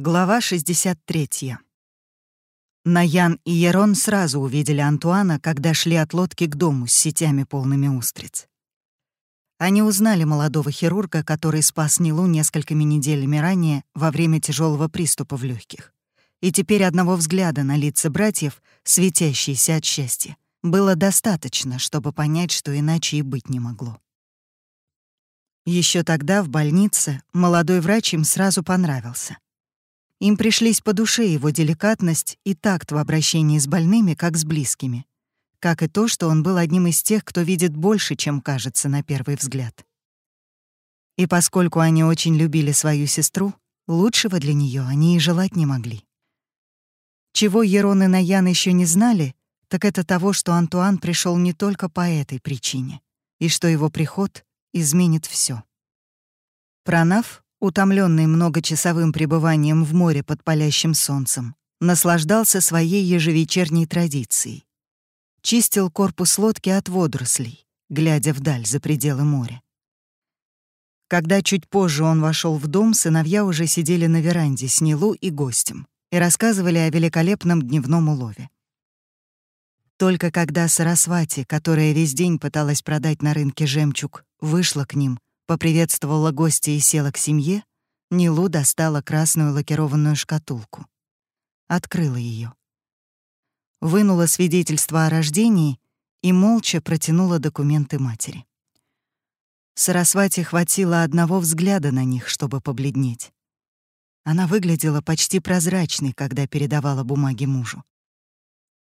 Глава 63. Наян и Ерон сразу увидели Антуана, когда шли от лодки к дому с сетями полными устриц. Они узнали молодого хирурга, который спас Нилу несколькими неделями ранее во время тяжелого приступа в легких. И теперь одного взгляда на лица братьев, светящиеся от счастья, было достаточно, чтобы понять, что иначе и быть не могло. Еще тогда в больнице молодой врач им сразу понравился — им пришлись по душе его деликатность и такт в обращении с больными, как с близкими. Как и то, что он был одним из тех, кто видит больше, чем кажется на первый взгляд. И поскольку они очень любили свою сестру, лучшего для нее они и желать не могли. Чего Ерон и Наян еще не знали, так это того, что Антуан пришел не только по этой причине, и что его приход изменит все. Пронав, утомленный многочасовым пребыванием в море под палящим солнцем, наслаждался своей ежевечерней традицией. Чистил корпус лодки от водорослей, глядя вдаль за пределы моря. Когда чуть позже он вошел в дом, сыновья уже сидели на веранде с Нилу и гостем и рассказывали о великолепном дневном улове. Только когда Сарасвати, которая весь день пыталась продать на рынке жемчуг, вышла к ним, поприветствовала гостя и села к семье, Нилу достала красную лакированную шкатулку. Открыла ее, Вынула свидетельство о рождении и молча протянула документы матери. Сарасвати хватило одного взгляда на них, чтобы побледнеть. Она выглядела почти прозрачной, когда передавала бумаги мужу.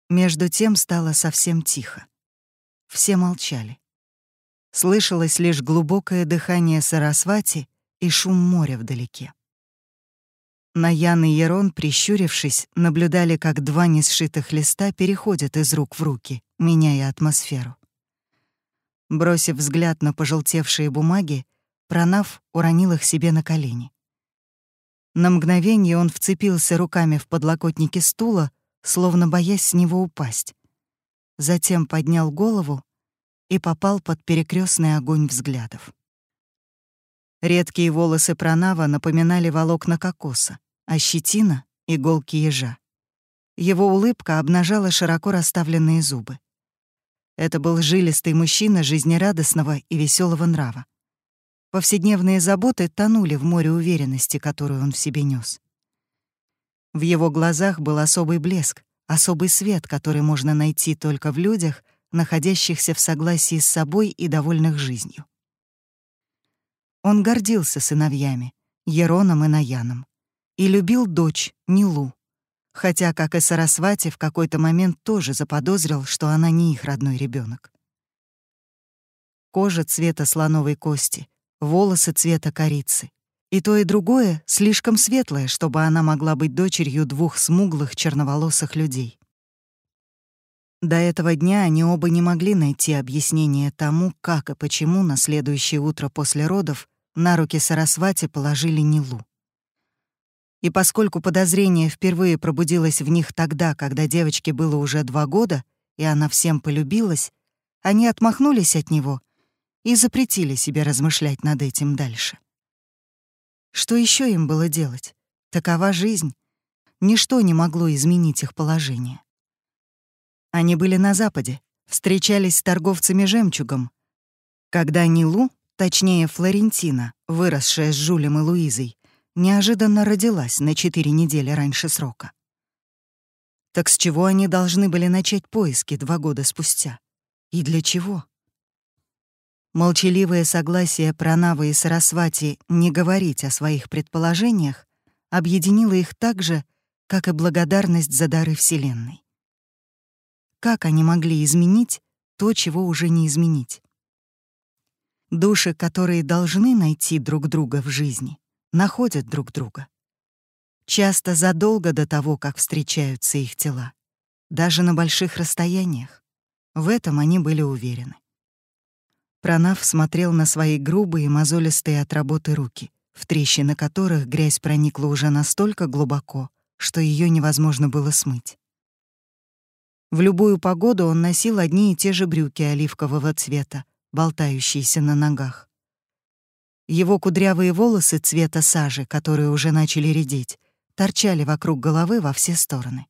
Между тем стало совсем тихо. Все молчали. Слышалось лишь глубокое дыхание Сарасвати и шум моря вдалеке. Наян и Ерон, прищурившись, наблюдали, как два несшитых листа переходят из рук в руки, меняя атмосферу. Бросив взгляд на пожелтевшие бумаги, Пронав уронил их себе на колени. На мгновение он вцепился руками в подлокотники стула, словно боясь с него упасть. Затем поднял голову и попал под перекрестный огонь взглядов. Редкие волосы Пронава напоминали волокна кокоса, а щетина — иголки ежа. Его улыбка обнажала широко расставленные зубы. Это был жилистый мужчина жизнерадостного и веселого нрава. Повседневные заботы тонули в море уверенности, которую он в себе нес. В его глазах был особый блеск, особый свет, который можно найти только в людях, находящихся в согласии с собой и довольных жизнью. Он гордился сыновьями, Ероном и Наяном, и любил дочь, Нилу, хотя, как и Сарасвати, в какой-то момент тоже заподозрил, что она не их родной ребенок. Кожа цвета слоновой кости, волосы цвета корицы. И то, и другое слишком светлое, чтобы она могла быть дочерью двух смуглых черноволосых людей. До этого дня они оба не могли найти объяснение тому, как и почему на следующее утро после родов на руки Сарасвати положили Нилу. И поскольку подозрение впервые пробудилось в них тогда, когда девочке было уже два года, и она всем полюбилась, они отмахнулись от него и запретили себе размышлять над этим дальше. Что еще им было делать? Такова жизнь. Ничто не могло изменить их положение. Они были на Западе, встречались с торговцами жемчугом. Когда Нилу, точнее Флорентина, выросшая с Жулем и Луизой, неожиданно родилась на четыре недели раньше срока. Так с чего они должны были начать поиски два года спустя? И для чего? Молчаливое согласие Пранавы и Сарасвати не говорить о своих предположениях объединило их так же, как и благодарность за дары Вселенной. Как они могли изменить то, чего уже не изменить? Души, которые должны найти друг друга в жизни, находят друг друга. Часто задолго до того, как встречаются их тела, даже на больших расстояниях. В этом они были уверены. Пронав смотрел на свои грубые, мозолистые от работы руки, в трещины которых грязь проникла уже настолько глубоко, что ее невозможно было смыть. В любую погоду он носил одни и те же брюки оливкового цвета, болтающиеся на ногах. Его кудрявые волосы цвета сажи, которые уже начали редеть, торчали вокруг головы во все стороны.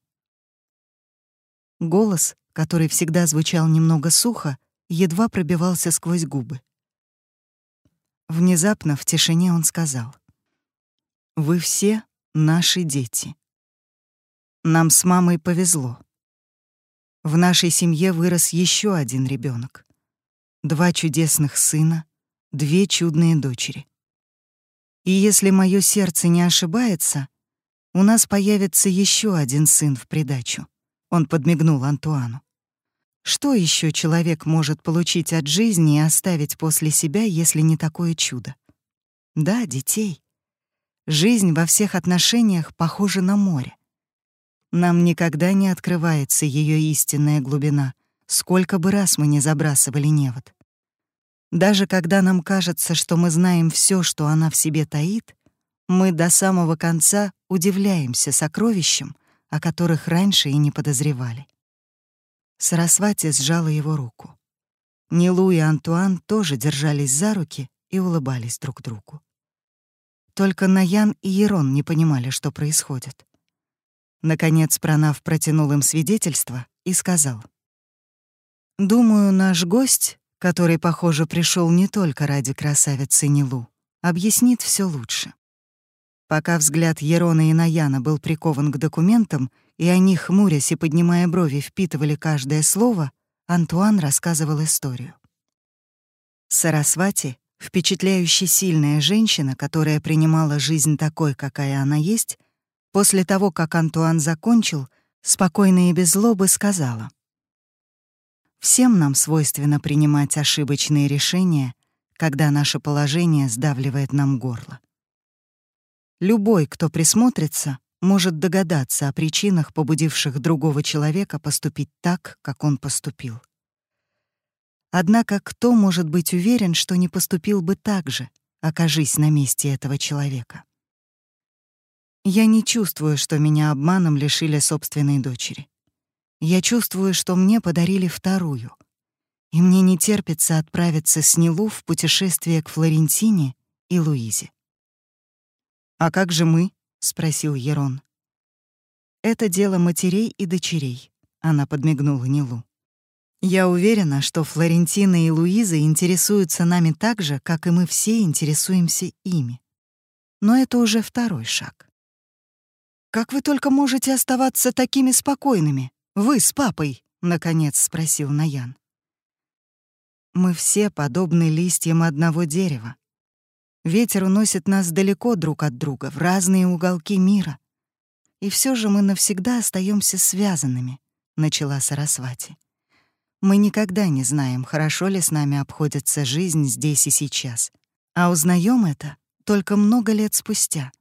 Голос, который всегда звучал немного сухо, едва пробивался сквозь губы. Внезапно в тишине он сказал. «Вы все наши дети. Нам с мамой повезло. В нашей семье вырос еще один ребенок. Два чудесных сына, две чудные дочери. И если мое сердце не ошибается, у нас появится еще один сын в придачу. Он подмигнул Антуану. Что еще человек может получить от жизни и оставить после себя, если не такое чудо? Да, детей. Жизнь во всех отношениях похожа на море. Нам никогда не открывается ее истинная глубина, сколько бы раз мы не забрасывали невод. Даже когда нам кажется, что мы знаем все, что она в себе таит, мы до самого конца удивляемся сокровищам, о которых раньше и не подозревали. Сарасвати сжала его руку. Нилу и Антуан тоже держались за руки и улыбались друг другу. Только Наян и Ерон не понимали, что происходит. Наконец Пранав протянул им свидетельство и сказал. «Думаю, наш гость, который, похоже, пришел не только ради красавицы Нилу, объяснит все лучше». Пока взгляд Ерона и Наяна был прикован к документам, и они, хмурясь и поднимая брови, впитывали каждое слово, Антуан рассказывал историю. Сарасвати Впечатляюще сильная женщина, которая принимала жизнь такой, какая она есть, после того, как Антуан закончил, спокойно и без злобы сказала. «Всем нам свойственно принимать ошибочные решения, когда наше положение сдавливает нам горло. Любой, кто присмотрится, может догадаться о причинах, побудивших другого человека поступить так, как он поступил. Однако кто может быть уверен, что не поступил бы так же, окажись на месте этого человека? Я не чувствую, что меня обманом лишили собственной дочери. Я чувствую, что мне подарили вторую. И мне не терпится отправиться с Нилу в путешествие к Флорентине и Луизе. «А как же мы?» — спросил Ерон. «Это дело матерей и дочерей», — она подмигнула Нилу. Я уверена, что Флорентина и Луиза интересуются нами так же, как и мы все интересуемся ими. Но это уже второй шаг. «Как вы только можете оставаться такими спокойными? Вы с папой?» — наконец спросил Наян. «Мы все подобны листьям одного дерева. Ветер уносит нас далеко друг от друга, в разные уголки мира. И все же мы навсегда остаемся связанными», — начала Сарасвати. Мы никогда не знаем, хорошо ли с нами обходится жизнь здесь и сейчас, а узнаем это только много лет спустя.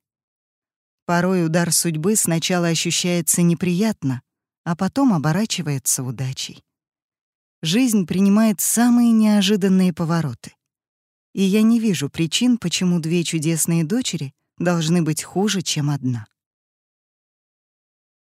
Порой удар судьбы сначала ощущается неприятно, а потом оборачивается удачей. Жизнь принимает самые неожиданные повороты. И я не вижу причин, почему две чудесные дочери должны быть хуже, чем одна.